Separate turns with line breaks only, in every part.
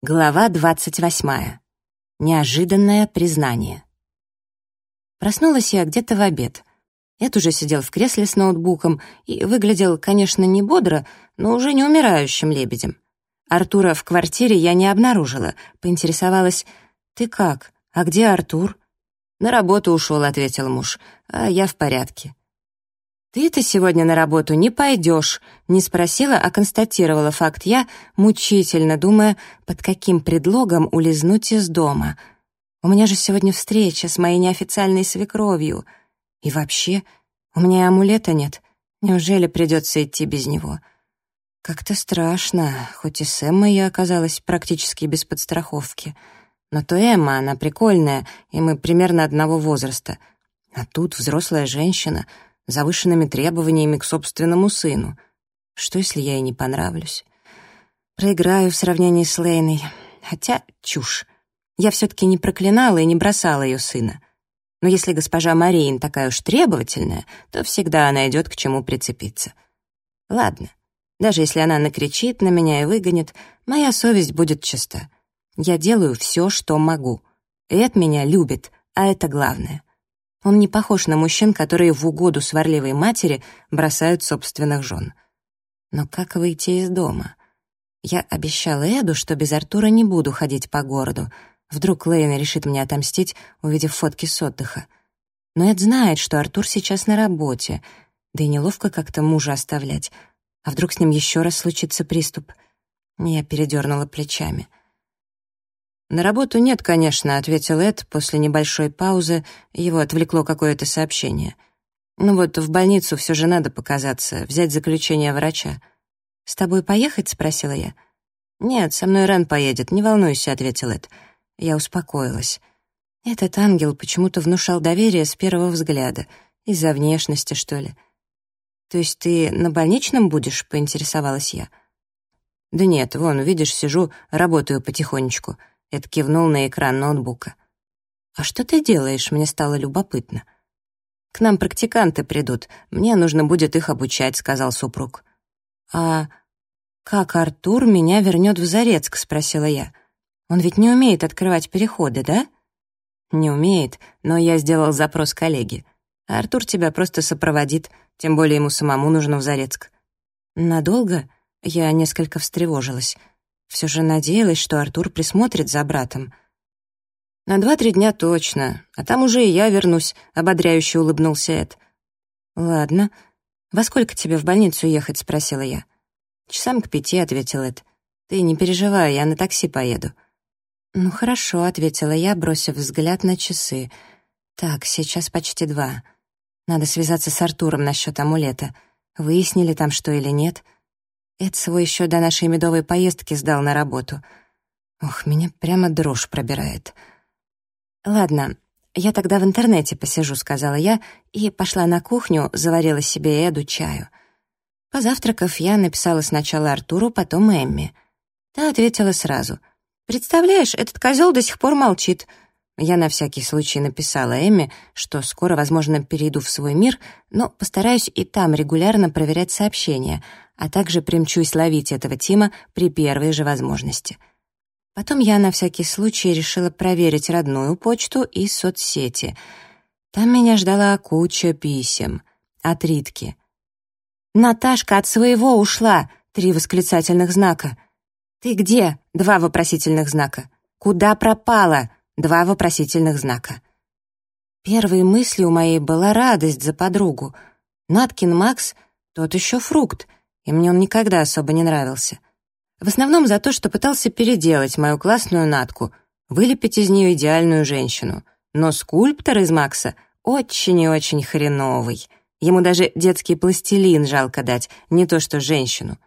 Глава двадцать восьмая. Неожиданное признание. Проснулась я где-то в обед. Эд уже сидел в кресле с ноутбуком и выглядел, конечно, не бодро, но уже не умирающим лебедем. Артура в квартире я не обнаружила. Поинтересовалась, «Ты как? А где Артур?» «На работу ушел», — ответил муж, «а я в порядке». «Ты-то сегодня на работу не пойдешь», — не спросила, а констатировала факт я, мучительно думая, под каким предлогом улизнуть из дома. «У меня же сегодня встреча с моей неофициальной свекровью. И вообще, у меня амулета нет. Неужели придется идти без него?» Как-то страшно, хоть и с Эммой я оказалась практически без подстраховки. Но то Эмма, она прикольная, и мы примерно одного возраста. А тут взрослая женщина — завышенными требованиями к собственному сыну. Что, если я ей не понравлюсь? Проиграю в сравнении с Лейной. Хотя чушь. Я все-таки не проклинала и не бросала ее сына. Но если госпожа Марин такая уж требовательная, то всегда найдет к чему прицепиться. Ладно, даже если она накричит на меня и выгонит, моя совесть будет чиста. Я делаю все, что могу. Эд меня любит, а это главное. Он не похож на мужчин, которые в угоду сварливой матери бросают собственных жен. Но как выйти из дома? Я обещала Эду, что без Артура не буду ходить по городу. Вдруг Лейна решит мне отомстить, увидев фотки с отдыха. Но Эд знает, что Артур сейчас на работе, да и неловко как-то мужа оставлять. А вдруг с ним еще раз случится приступ? Я передернула плечами. «На работу нет, конечно», — ответил Эд после небольшой паузы. Его отвлекло какое-то сообщение. «Ну вот, в больницу все же надо показаться, взять заключение врача». «С тобой поехать?» — спросила я. «Нет, со мной Рен поедет, не волнуйся», — ответил Эд. Я успокоилась. Этот ангел почему-то внушал доверие с первого взгляда. Из-за внешности, что ли. «То есть ты на больничном будешь?» — поинтересовалась я. «Да нет, вон, видишь, сижу, работаю потихонечку». Эд кивнул на экран ноутбука. «А что ты делаешь?» Мне стало любопытно. «К нам практиканты придут. Мне нужно будет их обучать», — сказал супруг. «А как Артур меня вернет в Зарецк?» — спросила я. «Он ведь не умеет открывать переходы, да?» «Не умеет, но я сделал запрос коллеге. Артур тебя просто сопроводит, тем более ему самому нужно в Зарецк». «Надолго?» Я несколько встревожилась. Все же надеялась, что Артур присмотрит за братом. «На два-три дня точно, а там уже и я вернусь», — ободряюще улыбнулся Эд. «Ладно. Во сколько тебе в больницу ехать?» — спросила я. «Часам к пяти», — ответил Эд. «Ты не переживай, я на такси поеду». «Ну хорошо», — ответила я, бросив взгляд на часы. «Так, сейчас почти два. Надо связаться с Артуром насчет амулета. Выяснили там что или нет?» Эд свой еще до нашей медовой поездки сдал на работу. Ох, меня прямо дрожь пробирает. «Ладно, я тогда в интернете посижу», — сказала я, и пошла на кухню, заварила себе Эду чаю. Позавтракав, я написала сначала Артуру, потом Эмми. Та ответила сразу. «Представляешь, этот козел до сих пор молчит. Я на всякий случай написала Эмме, что скоро, возможно, перейду в свой мир, но постараюсь и там регулярно проверять сообщения, а также примчусь ловить этого Тима при первой же возможности. Потом я на всякий случай решила проверить родную почту и соцсети. Там меня ждала куча писем от Ритки. «Наташка от своего ушла!» — три восклицательных знака. «Ты где?» — два вопросительных знака. «Куда пропала?» Два вопросительных знака. Первой мыслью моей была радость за подругу. Наткин Макс — тот еще фрукт, и мне он никогда особо не нравился. В основном за то, что пытался переделать мою классную Натку, вылепить из нее идеальную женщину. Но скульптор из Макса очень и очень хреновый. Ему даже детский пластилин жалко дать, не то что женщину.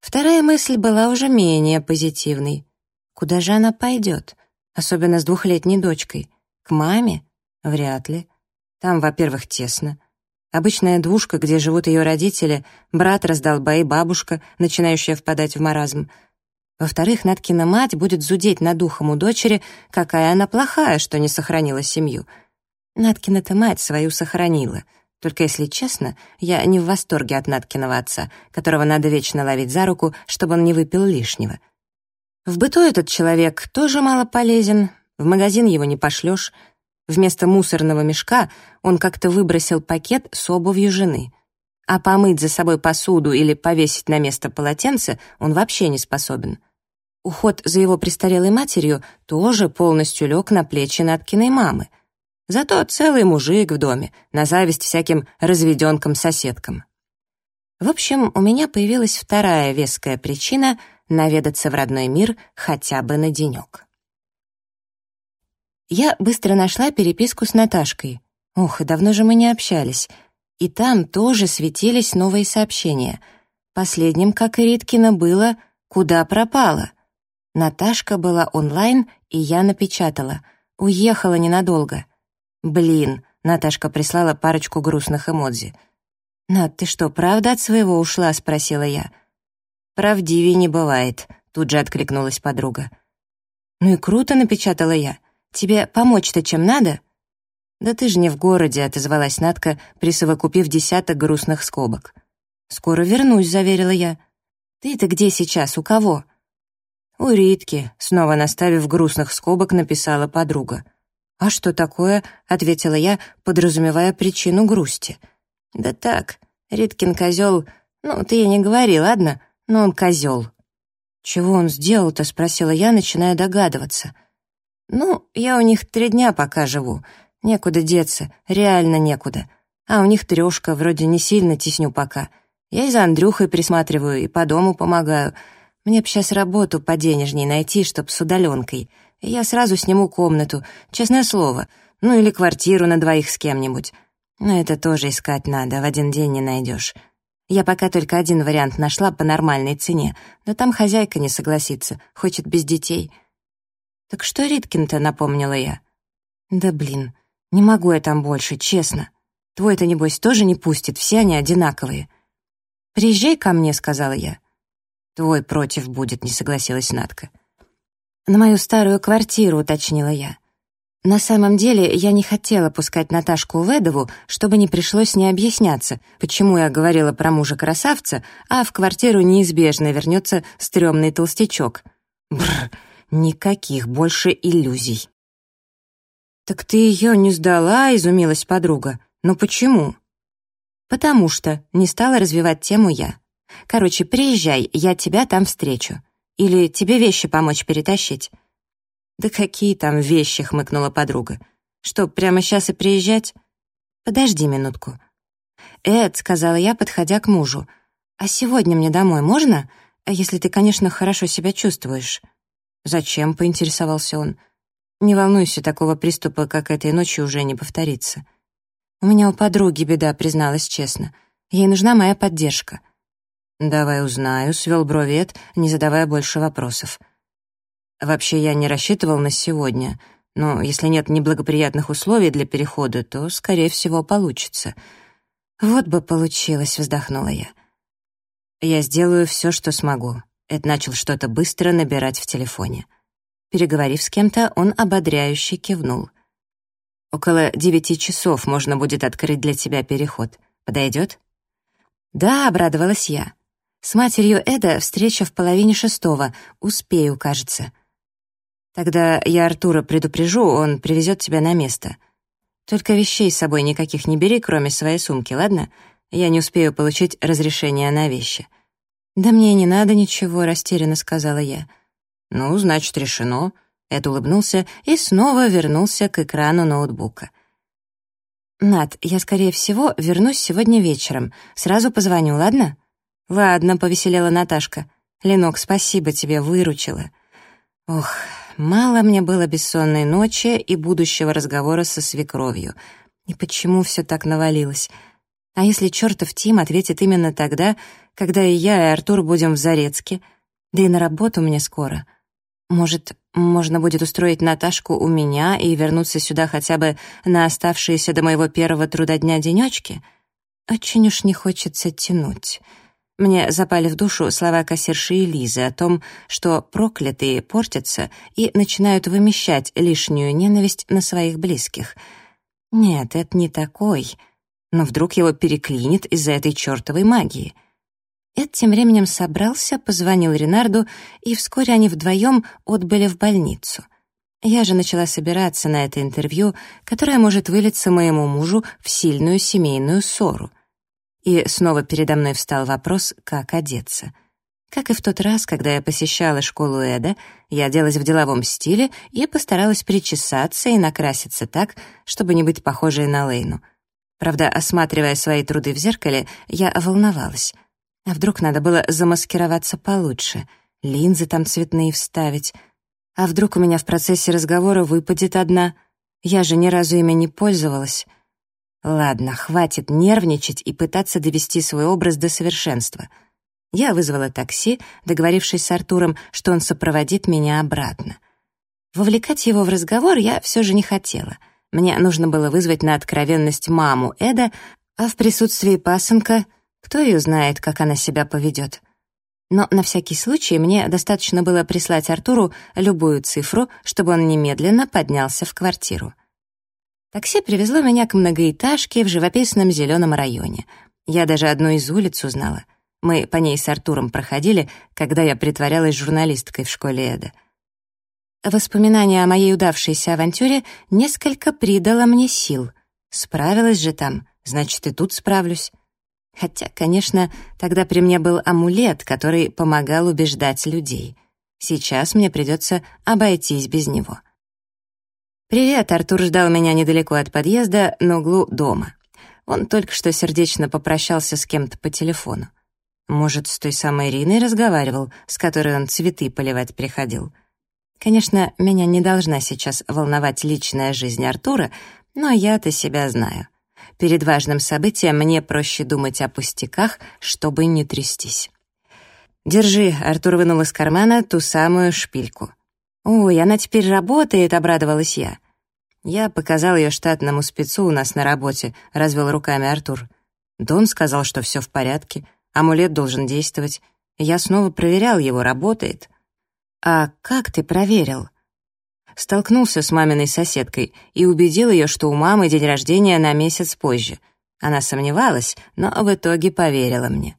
Вторая мысль была уже менее позитивной. Куда же она пойдет? Особенно с двухлетней дочкой. К маме? Вряд ли. Там, во-первых, тесно. Обычная двушка, где живут ее родители, брат раздолба и бабушка, начинающая впадать в маразм. Во-вторых, Наткина мать будет зудеть над духом у дочери, какая она плохая, что не сохранила семью. Наткина-то мать свою сохранила. Только, если честно, я не в восторге от Наткиного отца, которого надо вечно ловить за руку, чтобы он не выпил лишнего. В быту этот человек тоже мало полезен, в магазин его не пошлешь. Вместо мусорного мешка он как-то выбросил пакет с обувью жены. А помыть за собой посуду или повесить на место полотенце он вообще не способен. Уход за его престарелой матерью тоже полностью лег на плечи Наткиной мамы. Зато целый мужик в доме, на зависть всяким разведенкам-соседкам. В общем, у меня появилась вторая веская причина наведаться в родной мир хотя бы на денек. Я быстро нашла переписку с Наташкой. Ох, давно же мы не общались. И там тоже светились новые сообщения. Последним, как и Риткина, было «Куда пропала?». Наташка была онлайн, и я напечатала. Уехала ненадолго. Блин, Наташка прислала парочку грустных эмодзи. «Над, ты что, правда от своего ушла?» — спросила я. «Правдивее не бывает», — тут же откликнулась подруга. «Ну и круто», — напечатала я. «Тебе помочь-то чем надо?» «Да ты же не в городе», — отозвалась Надка, присовокупив десяток грустных скобок. «Скоро вернусь», — заверила я. «Ты-то где сейчас, у кого?» «У Ритки», — снова наставив грустных скобок, написала подруга. «А что такое?» — ответила я, подразумевая причину грусти. «Да так, Риткин козел. Ну, ты ей не говори, ладно? Но он козел». «Чего он сделал-то?» — спросила я, начиная догадываться. «Ну, я у них три дня пока живу. Некуда деться, реально некуда. А у них трешка, вроде не сильно тесню пока. Я и за Андрюхой присматриваю, и по дому помогаю». Мне б сейчас работу поденежней найти, чтоб с удаленкой. И я сразу сниму комнату, честное слово. Ну или квартиру на двоих с кем-нибудь. Но это тоже искать надо, в один день не найдешь. Я пока только один вариант нашла по нормальной цене, но там хозяйка не согласится, хочет без детей. «Так что Риткин-то?» — напомнила я. «Да блин, не могу я там больше, честно. Твой-то, небось, тоже не пустит, все они одинаковые». «Приезжай ко мне», — сказала я. «Твой против будет», — не согласилась Надка. «На мою старую квартиру», — уточнила я. На самом деле, я не хотела пускать Наташку в Эдову, чтобы не пришлось не объясняться, почему я говорила про мужа-красавца, а в квартиру неизбежно вернется стрёмный толстячок. Бррр, никаких больше иллюзий. «Так ты ее не сдала?» — изумилась подруга. «Но почему?» «Потому что», — не стала развивать тему я. Короче, приезжай, я тебя там встречу. Или тебе вещи помочь перетащить?» «Да какие там вещи?» — хмыкнула подруга. «Что, прямо сейчас и приезжать?» «Подожди минутку». «Эд», — сказала я, подходя к мужу, «а сегодня мне домой можно? Если ты, конечно, хорошо себя чувствуешь». «Зачем?» — поинтересовался он. «Не волнуйся, такого приступа, как этой ночью, уже не повторится». «У меня у подруги беда», — призналась честно. «Ей нужна моя поддержка». «Давай узнаю», — свел бровет, не задавая больше вопросов. «Вообще я не рассчитывал на сегодня, но если нет неблагоприятных условий для перехода, то, скорее всего, получится». «Вот бы получилось», — вздохнула я. «Я сделаю все, что смогу». Эд начал что-то быстро набирать в телефоне. Переговорив с кем-то, он ободряюще кивнул. «Около девяти часов можно будет открыть для тебя переход. Подойдет?» «Да», — обрадовалась я. С матерью Эда встреча в половине шестого. Успею, кажется. Тогда я Артура предупрежу, он привезет тебя на место. Только вещей с собой никаких не бери, кроме своей сумки, ладно? Я не успею получить разрешение на вещи». «Да мне не надо ничего», — растерянно сказала я. «Ну, значит, решено». Эд улыбнулся и снова вернулся к экрану ноутбука. «Над, я, скорее всего, вернусь сегодня вечером. Сразу позвоню, ладно?» «Ладно», — повеселела Наташка. «Ленок, спасибо тебе, выручила». Ох, мало мне было бессонной ночи и будущего разговора со свекровью. И почему все так навалилось? А если чертов Тим ответит именно тогда, когда и я, и Артур будем в Зарецке? Да и на работу мне скоро. Может, можно будет устроить Наташку у меня и вернуться сюда хотя бы на оставшиеся до моего первого трудодня денечки? Очень уж не хочется тянуть. Мне запали в душу слова кассирши Элизы о том, что проклятые портятся и начинают вымещать лишнюю ненависть на своих близких. Нет, это не такой. Но вдруг его переклинит из-за этой чертовой магии. Эд тем временем собрался, позвонил Ренарду, и вскоре они вдвоем отбыли в больницу. Я же начала собираться на это интервью, которое может вылиться моему мужу в сильную семейную ссору. И снова передо мной встал вопрос, как одеться. Как и в тот раз, когда я посещала школу Эда, я оделась в деловом стиле и постаралась причесаться и накраситься так, чтобы не быть похожей на Лейну. Правда, осматривая свои труды в зеркале, я волновалась — а вдруг надо было замаскироваться получше, линзы там цветные вставить? А вдруг у меня в процессе разговора выпадет одна? Я же ни разу ими не пользовалась. Ладно, хватит нервничать и пытаться довести свой образ до совершенства. Я вызвала такси, договорившись с Артуром, что он сопроводит меня обратно. Вовлекать его в разговор я все же не хотела. Мне нужно было вызвать на откровенность маму Эда, а в присутствии пасынка кто ее знает, как она себя поведет. Но на всякий случай мне достаточно было прислать Артуру любую цифру, чтобы он немедленно поднялся в квартиру. Такси привезло меня к многоэтажке в живописном зеленом районе. Я даже одну из улиц узнала. Мы по ней с Артуром проходили, когда я притворялась журналисткой в школе Эда. Воспоминание о моей удавшейся авантюре несколько придало мне сил. Справилась же там, значит, и тут справлюсь. Хотя, конечно, тогда при мне был амулет, который помогал убеждать людей. Сейчас мне придется обойтись без него. «Привет», — Артур ждал меня недалеко от подъезда, на углу дома. Он только что сердечно попрощался с кем-то по телефону. Может, с той самой Ириной разговаривал, с которой он цветы поливать приходил. Конечно, меня не должна сейчас волновать личная жизнь Артура, но я-то себя знаю. Перед важным событием мне проще думать о пустяках, чтобы не трястись. «Держи», — Артур вынул из кармана ту самую шпильку. «Ой, она теперь работает», — обрадовалась я. Я показал ее штатному спецу у нас на работе, развел руками Артур. Дон сказал, что все в порядке, амулет должен действовать. Я снова проверял его, работает. «А как ты проверил?» столкнулся с маминой соседкой и убедил ее, что у мамы день рождения на месяц позже. Она сомневалась, но в итоге поверила мне.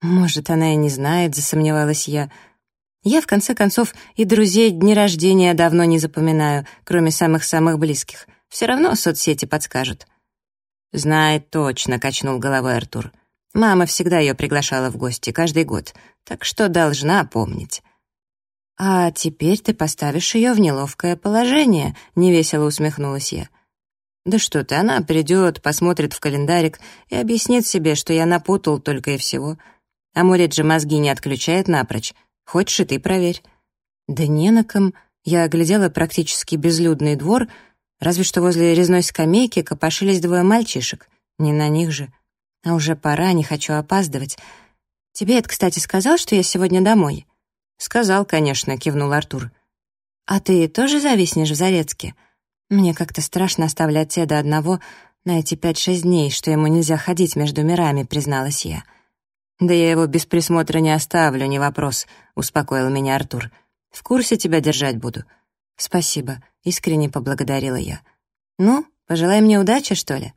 «Может, она и не знает», — засомневалась я. «Я, в конце концов, и друзей дни рождения давно не запоминаю, кроме самых-самых близких. Все равно соцсети подскажут». «Знает точно», — качнул головой Артур. «Мама всегда ее приглашала в гости, каждый год, так что должна помнить». «А теперь ты поставишь ее в неловкое положение», — невесело усмехнулась я. «Да что ты, она придет, посмотрит в календарик и объяснит себе, что я напутал только и всего. Амулет же мозги не отключает напрочь. Хочешь и ты проверь». «Да не на ком». Я оглядела практически безлюдный двор, разве что возле резной скамейки копошились двое мальчишек. Не на них же. А уже пора, не хочу опаздывать. Тебе это, кстати, сказал, что я сегодня домой?» «Сказал, конечно», — кивнул Артур. «А ты тоже зависнешь в Зарецке? Мне как-то страшно оставлять Теда одного на эти пять-шесть дней, что ему нельзя ходить между мирами», — призналась я. «Да я его без присмотра не оставлю, не вопрос», — успокоил меня Артур. «В курсе тебя держать буду». «Спасибо», — искренне поблагодарила я. «Ну, пожелай мне удачи, что ли?»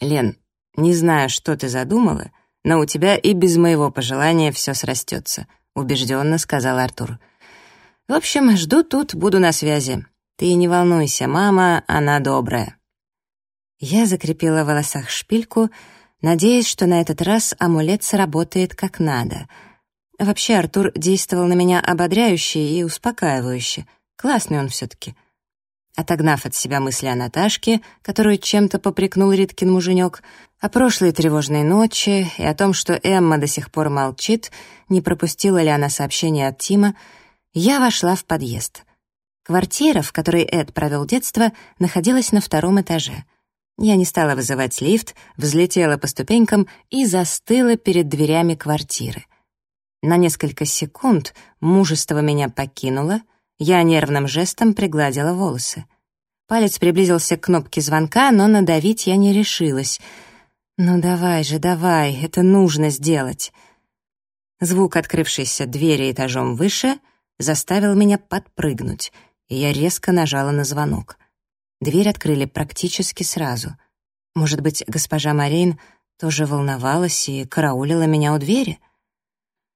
«Лен, не знаю, что ты задумала, но у тебя и без моего пожелания все срастется», — убежденно сказал Артур. «В общем, жду тут, буду на связи. Ты не волнуйся, мама, она добрая». Я закрепила в волосах шпильку, надеясь, что на этот раз амулет сработает как надо. Вообще, Артур действовал на меня ободряюще и успокаивающе. Классный он все-таки. Отогнав от себя мысли о Наташке, которую чем-то попрекнул Риткин муженек, о прошлой тревожной ночи и о том, что Эмма до сих пор молчит, не пропустила ли она сообщение от Тима, я вошла в подъезд. Квартира, в которой Эд провел детство, находилась на втором этаже. Я не стала вызывать лифт, взлетела по ступенькам и застыла перед дверями квартиры. На несколько секунд мужество меня покинуло, я нервным жестом пригладила волосы. Палец приблизился к кнопке звонка, но надавить я не решилась. «Ну давай же, давай, это нужно сделать». Звук открывшейся двери этажом выше заставил меня подпрыгнуть, и я резко нажала на звонок. Дверь открыли практически сразу. Может быть, госпожа Марин тоже волновалась и караулила меня у двери? —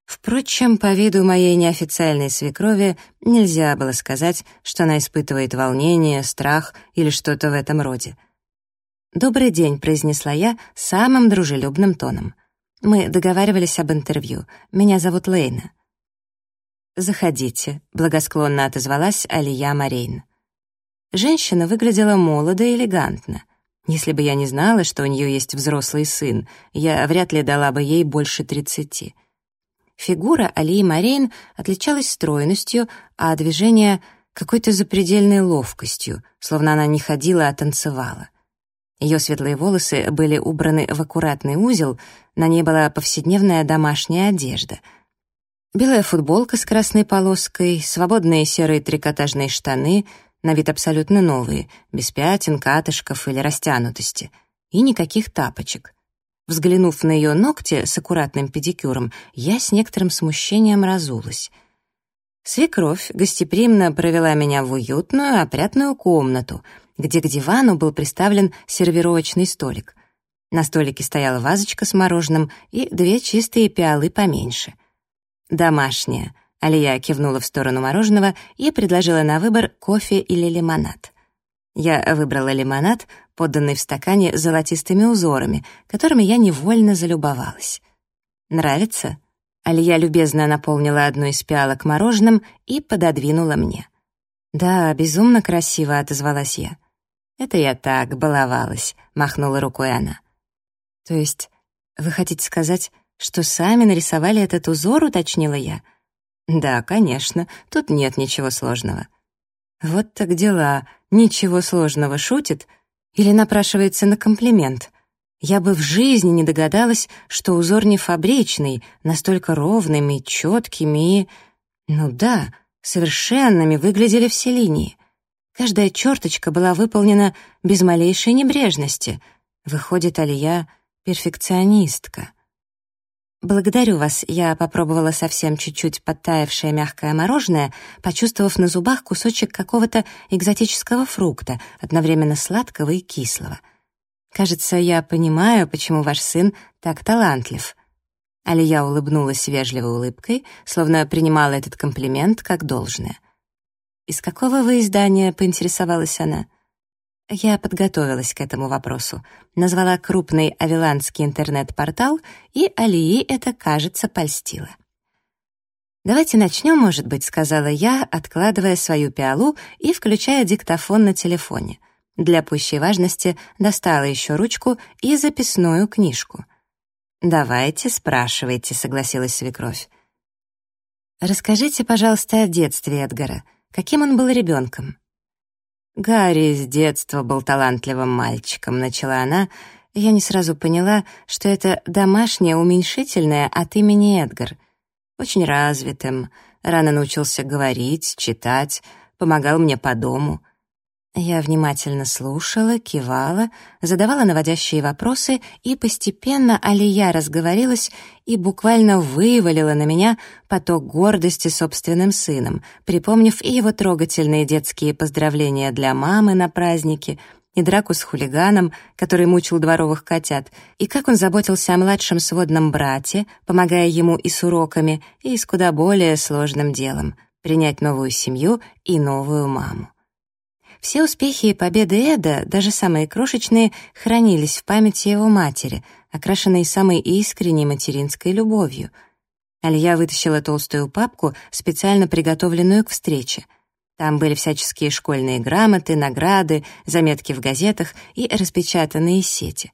Впрочем, по виду моей неофициальной свекрови нельзя было сказать, что она испытывает волнение, страх или что-то в этом роде. «Добрый день», — произнесла я самым дружелюбным тоном. «Мы договаривались об интервью. Меня зовут Лейна». «Заходите», — благосклонно отозвалась Алия Марейн. Женщина выглядела молодо и элегантно. Если бы я не знала, что у нее есть взрослый сын, я вряд ли дала бы ей больше тридцати. Фигура Алии Марейн отличалась стройностью, а движения — какой-то запредельной ловкостью, словно она не ходила, а танцевала. Ее светлые волосы были убраны в аккуратный узел, на ней была повседневная домашняя одежда. Белая футболка с красной полоской, свободные серые трикотажные штаны, на вид абсолютно новые, без пятен, катышков или растянутости, и никаких тапочек. Взглянув на ее ногти с аккуратным педикюром, я с некоторым смущением разулась. Свекровь гостеприимно провела меня в уютную, опрятную комнату — где к дивану был приставлен сервировочный столик. На столике стояла вазочка с мороженым и две чистые пиалы поменьше. «Домашняя», — Алия кивнула в сторону мороженого и предложила на выбор кофе или лимонад. Я выбрала лимонад, подданный в стакане золотистыми узорами, которыми я невольно залюбовалась. «Нравится?» Алия любезно наполнила одну из пиалок мороженым и пододвинула мне. «Да, безумно красиво», — отозвалась я. «Это я так, баловалась», — махнула рукой она. «То есть вы хотите сказать, что сами нарисовали этот узор?» — уточнила я. «Да, конечно, тут нет ничего сложного». «Вот так дела. Ничего сложного. Шутит? Или напрашивается на комплимент?» Я бы в жизни не догадалась, что узор не фабричный, настолько ровными, четкими и... Ну да, совершенными выглядели все линии. Каждая черточка была выполнена без малейшей небрежности. Выходит, Алия — перфекционистка. «Благодарю вас», — я попробовала совсем чуть-чуть подтаявшее мягкое мороженое, почувствовав на зубах кусочек какого-то экзотического фрукта, одновременно сладкого и кислого. «Кажется, я понимаю, почему ваш сын так талантлив». Алия улыбнулась вежливой улыбкой, словно принимала этот комплимент как должное. «Из какого вы издания?» — поинтересовалась она. Я подготовилась к этому вопросу, назвала крупный авиландский интернет-портал, и Алии это, кажется, польстило. «Давайте начнем, может быть», — сказала я, откладывая свою пиалу и включая диктофон на телефоне. Для пущей важности достала еще ручку и записную книжку. «Давайте, спрашивайте», — согласилась свекровь. «Расскажите, пожалуйста, о детстве Эдгара. Каким он был ребенком? «Гарри с детства был талантливым мальчиком», — начала она, я не сразу поняла, что это домашнее уменьшительное от имени Эдгар. Очень развитым, рано научился говорить, читать, помогал мне по дому — я внимательно слушала, кивала, задавала наводящие вопросы, и постепенно Алия разговорилась и буквально вывалила на меня поток гордости собственным сыном, припомнив и его трогательные детские поздравления для мамы на празднике, и драку с хулиганом, который мучил дворовых котят, и как он заботился о младшем сводном брате, помогая ему и с уроками, и с куда более сложным делом — принять новую семью и новую маму. Все успехи и победы Эда, даже самые крошечные, хранились в памяти его матери, окрашенной самой искренней материнской любовью. Алия вытащила толстую папку, специально приготовленную к встрече. Там были всяческие школьные грамоты, награды, заметки в газетах и распечатанные сети.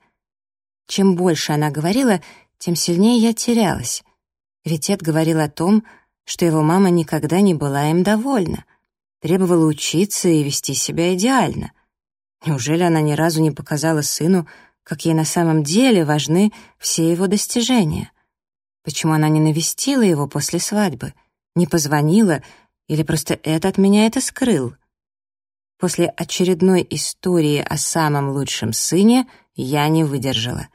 Чем больше она говорила, тем сильнее я терялась. Ведь Эд говорил о том, что его мама никогда не была им довольна требовала учиться и вести себя идеально. Неужели она ни разу не показала сыну, как ей на самом деле важны все его достижения? Почему она не навестила его после свадьбы, не позвонила или просто это от меня это скрыл? После очередной истории о самом лучшем сыне я не выдержала.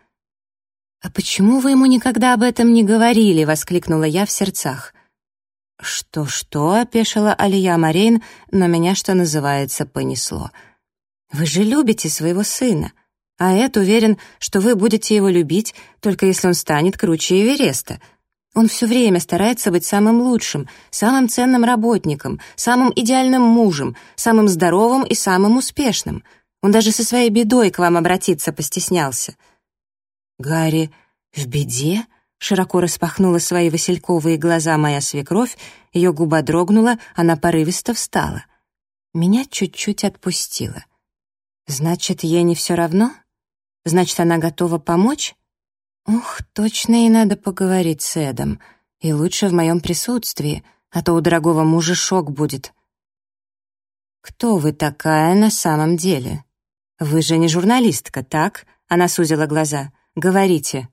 «А почему вы ему никогда об этом не говорили?» — воскликнула я в сердцах. «Что-что?» — опешила Алия Марейн, но меня, что называется, понесло. «Вы же любите своего сына, а Эд уверен, что вы будете его любить, только если он станет круче Эвереста. Он все время старается быть самым лучшим, самым ценным работником, самым идеальным мужем, самым здоровым и самым успешным. Он даже со своей бедой к вам обратиться постеснялся». «Гарри в беде?» — широко распахнула свои васильковые глаза моя свекровь, ее губа дрогнула, она порывисто встала. Меня чуть-чуть отпустила. «Значит, ей не все равно? Значит, она готова помочь?» «Ух, точно и надо поговорить с Эдом. И лучше в моем присутствии, а то у дорогого мужа шок будет». «Кто вы такая на самом деле? Вы же не журналистка, так?» Она сузила глаза. «Говорите».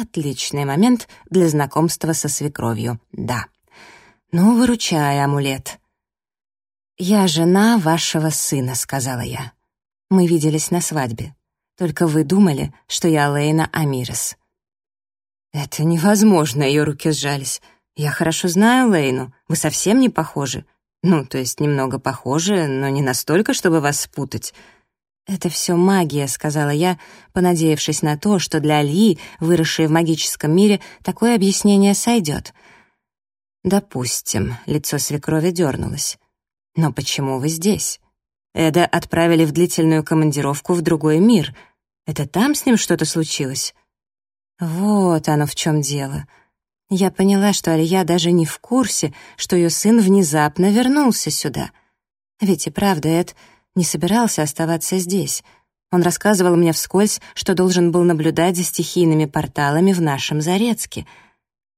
Отличный момент для знакомства со свекровью, да. Ну, выручай, амулет. «Я жена вашего сына», — сказала я. «Мы виделись на свадьбе. Только вы думали, что я Лейна Амирес». «Это невозможно», — ее руки сжались. «Я хорошо знаю Лейну. Вы совсем не похожи. Ну, то есть немного похожи, но не настолько, чтобы вас спутать. «Это все магия», — сказала я, понадеявшись на то, что для Альи, выросшей в магическом мире, такое объяснение сойдет. «Допустим», — лицо свекрови дернулось. «Но почему вы здесь? Эда отправили в длительную командировку в другой мир. Это там с ним что-то случилось?» «Вот оно в чем дело». Я поняла, что Алия даже не в курсе, что ее сын внезапно вернулся сюда. Ведь и правда, Эд не собирался оставаться здесь. Он рассказывал мне вскользь, что должен был наблюдать за стихийными порталами в нашем Зарецке.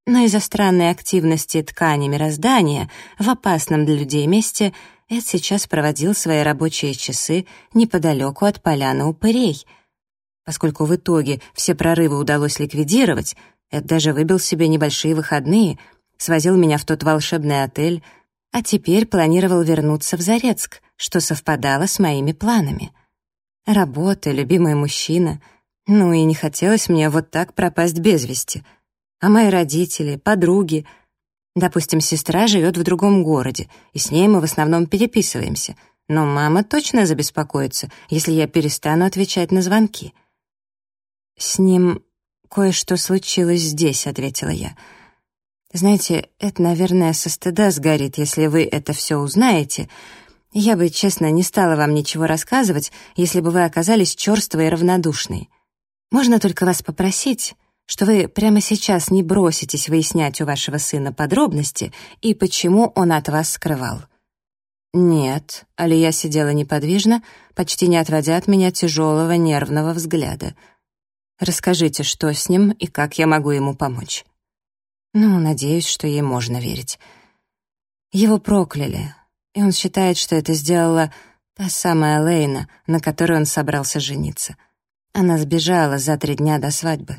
Но из-за странной активности ткани мироздания в опасном для людей месте Эд сейчас проводил свои рабочие часы неподалеку от поляны упырей. Поскольку в итоге все прорывы удалось ликвидировать, Эд даже выбил себе небольшие выходные, свозил меня в тот волшебный отель, а теперь планировал вернуться в Зарецк — что совпадало с моими планами. Работа, любимый мужчина. Ну и не хотелось мне вот так пропасть без вести. А мои родители, подруги... Допустим, сестра живет в другом городе, и с ней мы в основном переписываемся. Но мама точно забеспокоится, если я перестану отвечать на звонки. «С ним кое-что случилось здесь», — ответила я. «Знаете, это, наверное, со стыда сгорит, если вы это все узнаете, я бы, честно, не стала вам ничего рассказывать, если бы вы оказались черствой и равнодушной. Можно только вас попросить, что вы прямо сейчас не броситесь выяснять у вашего сына подробности и почему он от вас скрывал. Нет, Алия сидела неподвижно, почти не отводя от меня тяжелого нервного взгляда. Расскажите, что с ним и как я могу ему помочь. Ну, надеюсь, что ей можно верить. Его прокляли, и он считает, что это сделала та самая Лейна, на которой он собрался жениться. Она сбежала за три дня до свадьбы.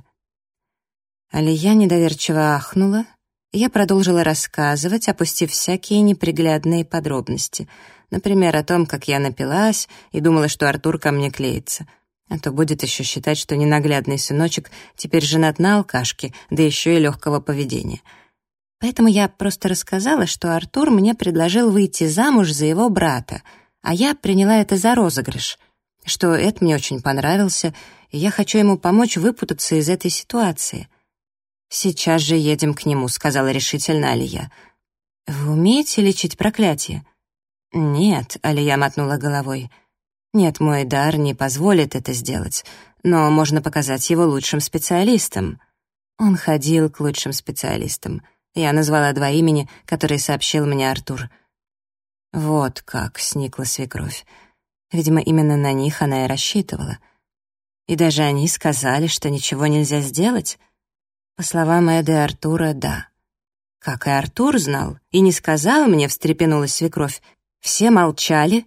Алия недоверчиво ахнула, и я продолжила рассказывать, опустив всякие неприглядные подробности, например, о том, как я напилась и думала, что Артур ко мне клеится — а то будет еще считать, что ненаглядный сыночек теперь женат на алкашке, да еще и легкого поведения — Поэтому я просто рассказала, что Артур мне предложил выйти замуж за его брата, а я приняла это за розыгрыш, что это мне очень понравился, и я хочу ему помочь выпутаться из этой ситуации. «Сейчас же едем к нему», — сказала решительно Алия. «Вы умеете лечить проклятие?» «Нет», — Алия мотнула головой. «Нет, мой дар не позволит это сделать, но можно показать его лучшим специалистам». Он ходил к лучшим специалистам — я назвала два имени, которые сообщил мне Артур. Вот как сникла свекровь. Видимо, именно на них она и рассчитывала. И даже они сказали, что ничего нельзя сделать. По словам Эды Артура, да. Как и Артур знал, и не сказал мне, встрепенулась свекровь. Все молчали.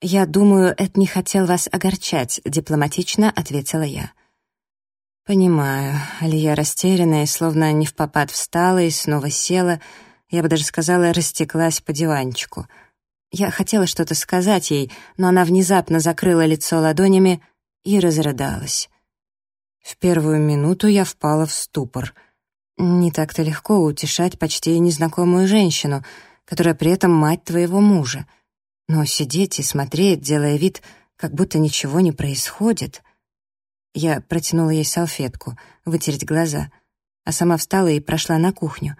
«Я думаю, Эд не хотел вас огорчать», — дипломатично ответила я. «Понимаю». Алия растерянная, словно не в попад встала и снова села, я бы даже сказала, растеклась по диванчику. Я хотела что-то сказать ей, но она внезапно закрыла лицо ладонями и разрыдалась. В первую минуту я впала в ступор. Не так-то легко утешать почти незнакомую женщину, которая при этом мать твоего мужа. Но сидеть и смотреть, делая вид, как будто ничего не происходит — я протянула ей салфетку, вытереть глаза. а сама встала и прошла на кухню.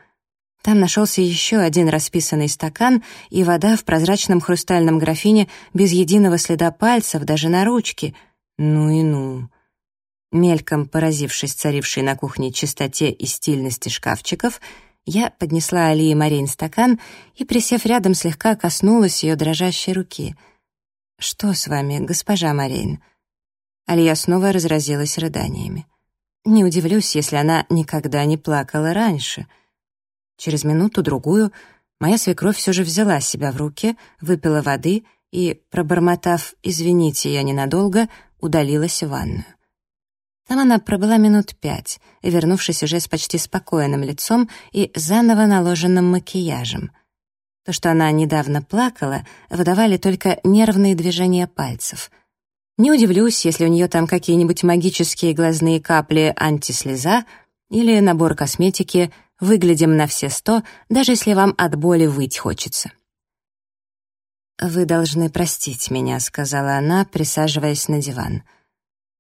Там нашелся еще один расписанный стакан и вода в прозрачном хрустальном графине без единого следа пальцев, даже на ручке. Ну и ну. Мельком поразившись царившей на кухне чистоте и стильности шкафчиков, я поднесла Алии Марин стакан и, присев рядом, слегка коснулась ее дрожащей руки. «Что с вами, госпожа Марин?» Алия снова разразилась рыданиями. Не удивлюсь, если она никогда не плакала раньше. Через минуту-другую моя свекровь все же взяла себя в руки, выпила воды и, пробормотав «извините, я ненадолго», удалилась в ванную. Там она пробыла минут пять, вернувшись уже с почти спокойным лицом и заново наложенным макияжем. То, что она недавно плакала, выдавали только нервные движения пальцев. Не удивлюсь, если у нее там какие-нибудь магические глазные капли антислеза или набор косметики «Выглядим на все сто», даже если вам от боли выть хочется. «Вы должны простить меня», — сказала она, присаживаясь на диван. —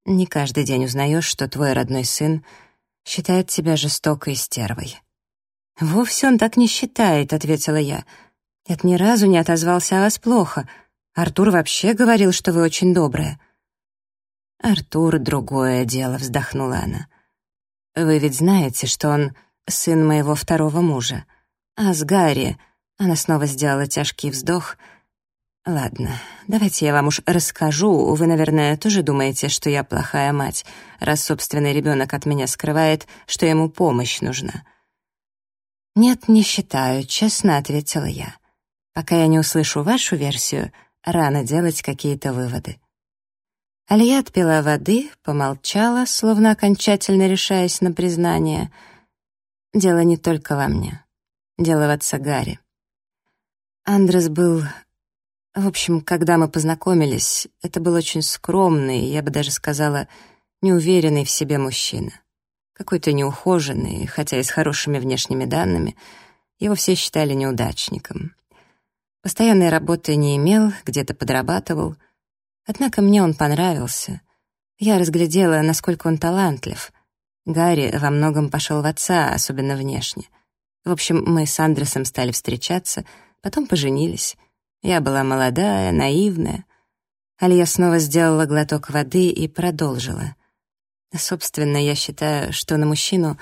не каждый день узнаешь, что твой родной сын считает тебя жестокой стервой. «Вовсе он так не считает», — ответила я. «Нет, ни разу не отозвался о вас плохо. Артур вообще говорил, что вы очень добрая». «Артур — другое дело», — вздохнула она. «Вы ведь знаете, что он сын моего второго мужа. А с Гарри...» Она снова сделала тяжкий вздох — Ладно, давайте я вам уж расскажу. Вы, наверное, тоже думаете, что я плохая мать, раз собственный ребенок от меня скрывает, что ему помощь нужна. Нет, не считаю, честно ответила я. Пока я не услышу вашу версию, рано делать какие-то выводы. Алия отпила воды, помолчала, словно окончательно решаясь на признание. Дело не только во мне. Дело в отце Гарри. Андрес был в общем, когда мы познакомились, это был очень скромный, я бы даже сказала, неуверенный в себе мужчина. Какой-то неухоженный, хотя и с хорошими внешними данными, его все считали неудачником. Постоянной работы не имел, где-то подрабатывал. Однако мне он понравился. Я разглядела, насколько он талантлив. Гарри во многом пошел в отца, особенно внешне. В общем, мы с Андресом стали встречаться, потом поженились — я была молодая, наивная. Алия снова сделала глоток воды и продолжила. Собственно, я считаю, что на мужчину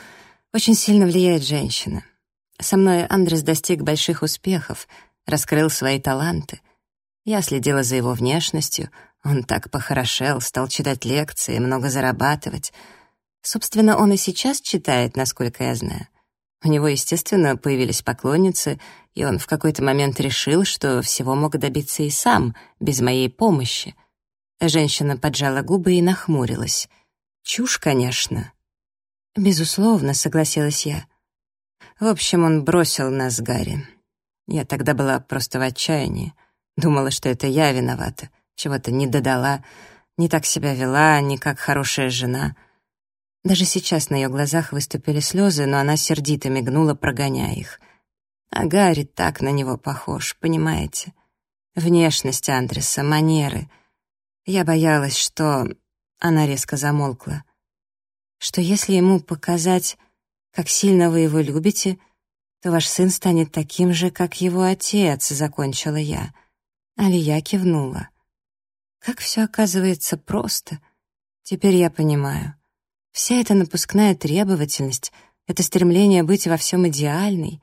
очень сильно влияет женщина. Со мной Андрес достиг больших успехов, раскрыл свои таланты. Я следила за его внешностью, он так похорошел, стал читать лекции, много зарабатывать. Собственно, он и сейчас читает, насколько я знаю. У него, естественно, появились поклонницы, и он в какой-то момент решил, что всего мог добиться и сам, без моей помощи. Женщина поджала губы и нахмурилась. Чушь, конечно. Безусловно, согласилась я. В общем, он бросил нас Гарри. Я тогда была просто в отчаянии. Думала, что это я виновата, чего-то не додала, не так себя вела, не как хорошая жена — даже сейчас на ее глазах выступили слезы, но она сердито мигнула, прогоняя их. А Гарри так на него похож, понимаете? Внешность Андреса, манеры. Я боялась, что... Она резко замолкла. Что если ему показать, как сильно вы его любите, то ваш сын станет таким же, как его отец, закончила я. Алия кивнула. Как все оказывается просто. Теперь я понимаю. Вся эта напускная требовательность, это стремление быть во всем идеальной.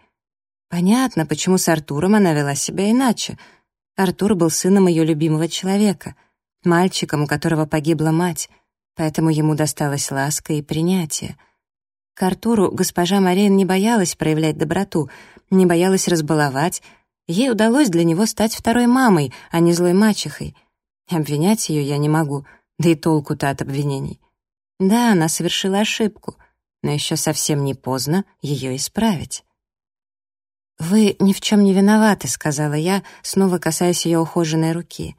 Понятно, почему с Артуром она вела себя иначе. Артур был сыном ее любимого человека, мальчиком, у которого погибла мать, поэтому ему досталась ласка и принятие. К Артуру госпожа Марин не боялась проявлять доброту, не боялась разбаловать. Ей удалось для него стать второй мамой, а не злой мачехой. Обвинять ее я не могу, да и толку-то от обвинений. Да, она совершила ошибку, но еще совсем не поздно ее исправить. «Вы ни в чем не виноваты», — сказала я, снова касаясь ее ухоженной руки.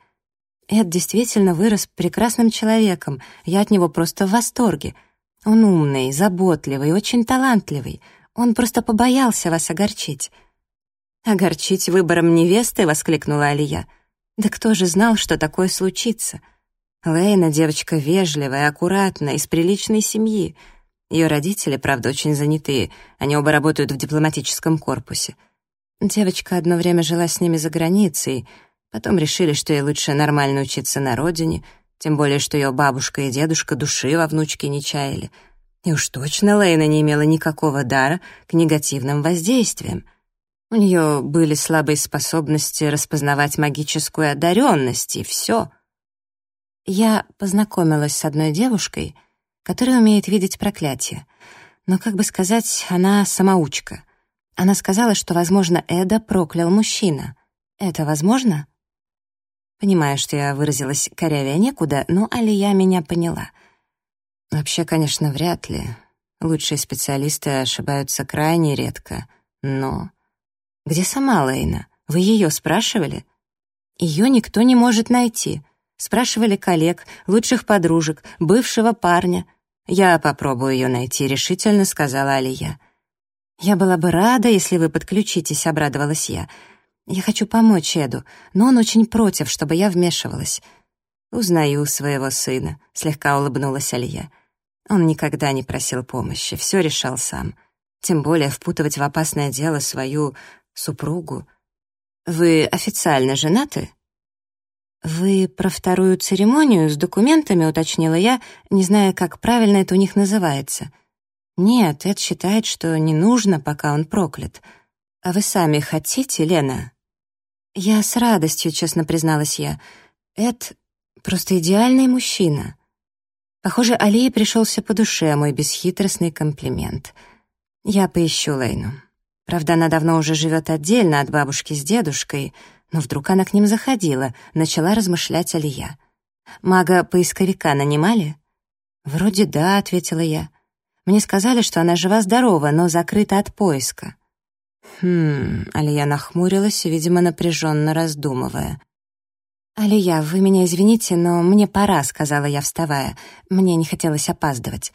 «Эд действительно вырос прекрасным человеком, я от него просто в восторге. Он умный, заботливый, очень талантливый. Он просто побоялся вас огорчить». «Огорчить выбором невесты?» — воскликнула Алия. «Да кто же знал, что такое случится?» Лейна девочка вежливая, аккуратная, из приличной семьи. Ее родители, правда, очень занятые, они оба работают в дипломатическом корпусе. Девочка одно время жила с ними за границей, потом решили, что ей лучше нормально учиться на родине, тем более, что ее бабушка и дедушка души во внучке не чаяли. И уж точно Лейна не имела никакого дара к негативным воздействиям. У нее были слабые способности распознавать магическую одаренность, и все. Я познакомилась с одной девушкой — которая умеет видеть проклятие. Но, как бы сказать, она самоучка. Она сказала, что, возможно, Эда проклял мужчина. Это возможно? Понимаю, что я выразилась корявее некуда, но Алия меня поняла. Вообще, конечно, вряд ли. Лучшие специалисты ошибаются крайне редко. Но... Где сама Лейна? Вы ее спрашивали? Ее никто не может найти. Спрашивали коллег, лучших подружек, бывшего парня — «Я попробую ее найти», — решительно сказала Алия. «Я была бы рада, если вы подключитесь», — обрадовалась я. «Я хочу помочь Эду, но он очень против, чтобы я вмешивалась». «Узнаю своего сына», — слегка улыбнулась Алия. Он никогда не просил помощи, все решал сам. Тем более впутывать в опасное дело свою супругу. «Вы официально женаты?» «Вы про вторую церемонию с документами?» — уточнила я, не зная, как правильно это у них называется. «Нет, Эд считает, что не нужно, пока он проклят. А вы сами хотите, Лена?» «Я с радостью», — честно призналась я. «Эд просто идеальный мужчина». Похоже, Алии пришелся по душе мой бесхитростный комплимент. Я поищу Лейну. Правда, она давно уже живет отдельно от бабушки с дедушкой — но вдруг она к ним заходила, начала размышлять Алия. «Мага-поисковика нанимали?» «Вроде да», — ответила я. «Мне сказали, что она жива-здорова, но закрыта от поиска». «Хм...» — Алия нахмурилась, видимо, напряженно раздумывая. «Алия, вы меня извините, но мне пора», — сказала я, вставая. Мне не хотелось опаздывать.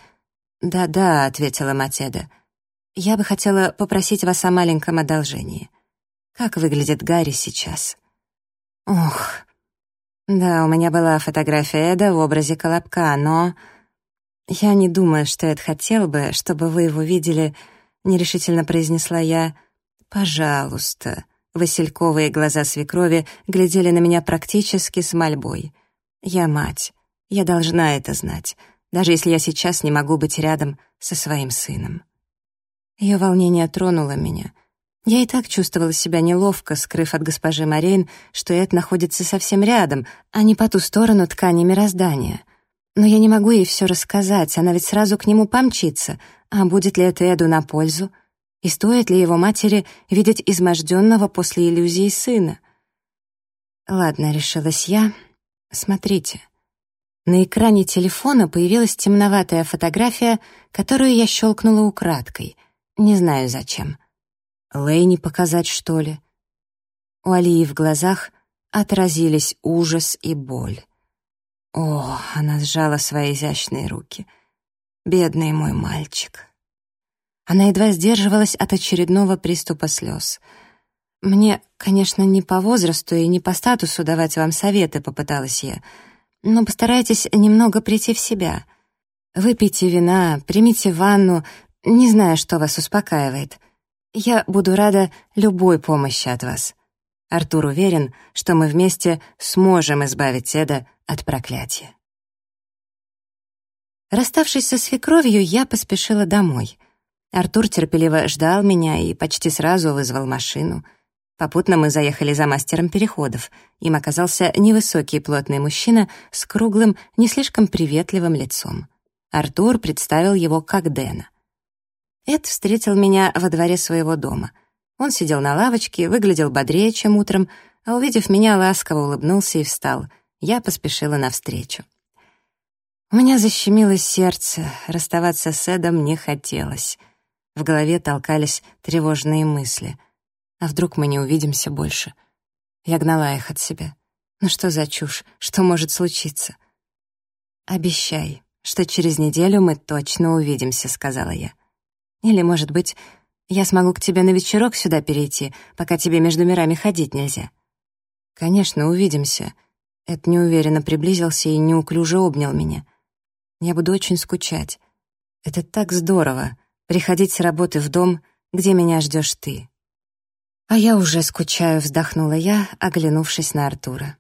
«Да-да», — ответила Матеда. «Я бы хотела попросить вас о маленьком одолжении». Как выглядит Гарри сейчас? Ох, да, у меня была фотография Эда в образе Колобка, но... Я не думаю, что Эд хотел бы, чтобы вы его видели, нерешительно произнесла я. Пожалуйста. Васильковые глаза свекрови глядели на меня практически с мольбой. Я мать. Я должна это знать, даже если я сейчас не могу быть рядом со своим сыном. Ее волнение тронуло меня. Я и так чувствовала себя неловко, скрыв от госпожи Марейн, что Эд находится совсем рядом, а не по ту сторону ткани мироздания. Но я не могу ей все рассказать, она ведь сразу к нему помчится. А будет ли это Эду на пользу? И стоит ли его матери видеть изможденного после иллюзии сына? Ладно, решилась я. Смотрите. На экране телефона появилась темноватая фотография, которую я щелкнула украдкой. Не знаю зачем. Лейни показать, что ли? У Алии в глазах отразились ужас и боль. О, она сжала свои изящные руки. Бедный мой мальчик. Она едва сдерживалась от очередного приступа слез. «Мне, конечно, не по возрасту и не по статусу давать вам советы», — попыталась я. «Но постарайтесь немного прийти в себя. Выпейте вина, примите ванну, не знаю, что вас успокаивает. Я буду рада любой помощи от вас. Артур уверен, что мы вместе сможем избавить Эда от проклятия. Расставшись со свекровью, я поспешила домой. Артур терпеливо ждал меня и почти сразу вызвал машину. Попутно мы заехали за мастером переходов. Им оказался невысокий плотный мужчина с круглым, не слишком приветливым лицом. Артур представил его как Дэна. Эд встретил меня во дворе своего дома. Он сидел на лавочке, выглядел бодрее, чем утром, а увидев меня, ласково улыбнулся и встал. Я поспешила навстречу. У меня защемило сердце, расставаться с Эдом не хотелось. В голове толкались тревожные мысли. А вдруг мы не увидимся больше? Я гнала их от себя. Ну что за чушь? Что может случиться? «Обещай, что через неделю мы точно увидимся», — сказала я. Или, может быть, я смогу к тебе на вечерок сюда перейти, пока тебе между мирами ходить нельзя?» «Конечно, увидимся». Эд неуверенно приблизился и неуклюже обнял меня. «Я буду очень скучать. Это так здорово — приходить с работы в дом, где меня ждешь ты. А я уже скучаю, вздохнула я, оглянувшись на Артура.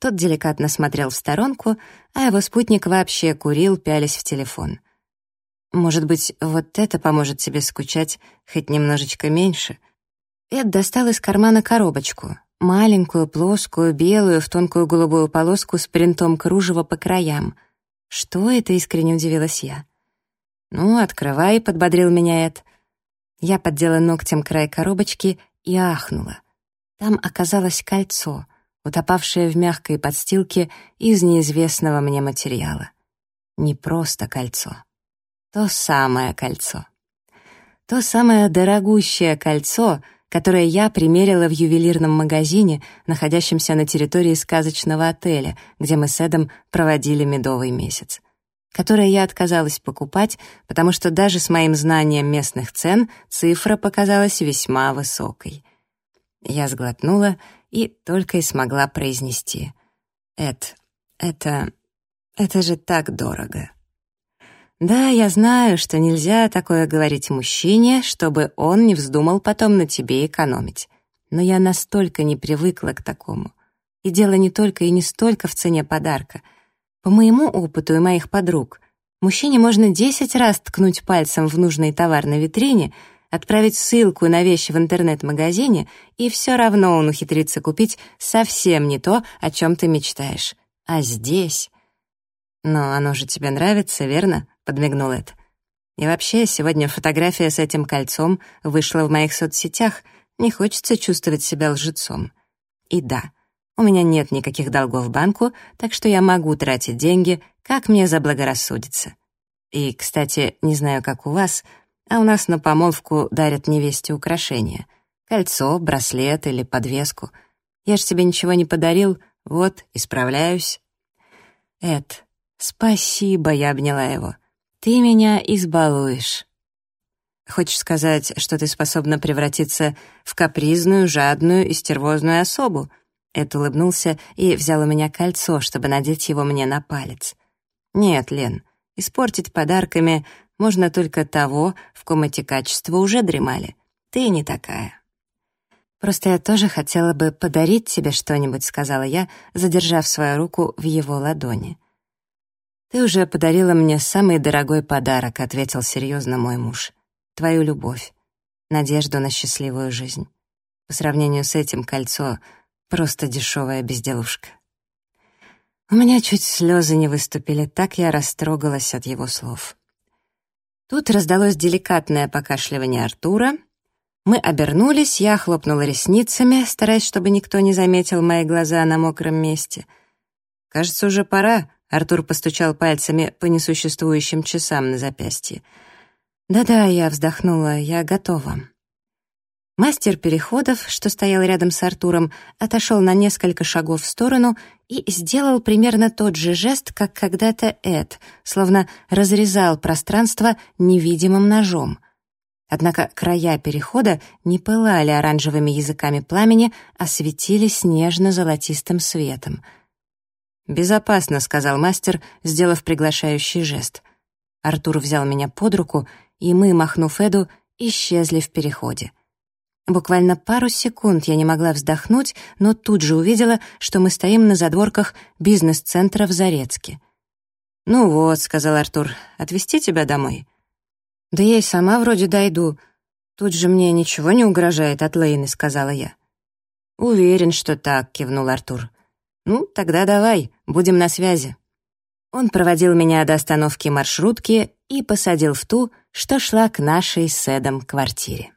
Тот деликатно смотрел в сторонку, а его спутник вообще курил, пялись в телефон. «Может быть, вот это поможет тебе скучать хоть немножечко меньше?» Эд достал из кармана коробочку, маленькую, плоскую, белую, в тонкую голубую полоску с принтом кружева по краям. «Что это?» — искренне удивилась я. «Ну, открывай», — подбодрил меня Эд. Я поддела ногтем край коробочки и ахнула. Там оказалось кольцо — утопавшее в мягкой подстилке из неизвестного мне материала. Не просто кольцо. То самое кольцо. То самое дорогущее кольцо, которое я примерила в ювелирном магазине, находящемся на территории сказочного отеля, где мы с Эдом проводили медовый месяц которое я отказалась покупать, потому что даже с моим знанием местных цен цифра показалась весьма высокой. Я сглотнула и только и смогла произнести. «Эд, это... это же так дорого». Да, я знаю, что нельзя такое говорить мужчине, чтобы он не вздумал потом на тебе экономить. Но я настолько не привыкла к такому. И дело не только и не столько в цене подарка. По моему опыту и моих подруг, мужчине можно десять раз ткнуть пальцем в нужный товар на витрине — отправить ссылку на вещи в интернет-магазине, и все равно он ухитрится купить совсем не то, о чем ты мечтаешь. А здесь... «Но оно же тебе нравится, верно?» — подмигнул Эд. «И вообще, сегодня фотография с этим кольцом вышла в моих соцсетях. Не хочется чувствовать себя лжецом. И да, у меня нет никаких долгов банку, так что я могу тратить деньги, как мне заблагорассудится. И, кстати, не знаю, как у вас, а у нас на помолвку дарят невесте украшения. Кольцо, браслет или подвеску. Я ж тебе ничего не подарил, вот, исправляюсь. Эд, спасибо, я обняла его. Ты меня избалуешь. Хочешь сказать, что ты способна превратиться в капризную, жадную и стервозную особу? Эд улыбнулся и взял у меня кольцо, чтобы надеть его мне на палец. Нет, Лен, испортить подарками можно только того, в ком эти качества уже дремали. Ты не такая. «Просто я тоже хотела бы подарить тебе что-нибудь», — сказала я, задержав свою руку в его ладони. «Ты уже подарила мне самый дорогой подарок», — ответил серьезно мой муж. «Твою любовь, надежду на счастливую жизнь. По сравнению с этим кольцо — просто дешевая безделушка». У меня чуть слезы не выступили, так я растрогалась от его слов. Тут раздалось деликатное покашливание Артура. Мы обернулись, я хлопнула ресницами, стараясь, чтобы никто не заметил мои глаза на мокром месте. «Кажется, уже пора», — Артур постучал пальцами по несуществующим часам на запястье. «Да-да», — я вздохнула, — «я готова». Мастер переходов, что стоял рядом с Артуром, отошел на несколько шагов в сторону и сделал примерно тот же жест, как когда-то Эд, словно разрезал пространство невидимым ножом. Однако края перехода не пылали оранжевыми языками пламени, а светились нежно-золотистым светом. «Безопасно», — сказал мастер, сделав приглашающий жест. Артур взял меня под руку, и мы, махнув Эду, исчезли в переходе. Буквально пару секунд я не могла вздохнуть, но тут же увидела, что мы стоим на задворках бизнес-центра в Зарецке. «Ну вот», — сказал Артур, — «отвезти тебя домой?» «Да я и сама вроде дойду. Тут же мне ничего не угрожает от Лейны», — сказала я. «Уверен, что так», — кивнул Артур. «Ну, тогда давай, будем на связи». Он проводил меня до остановки маршрутки и посадил в ту, что шла к нашей с Эдом квартире.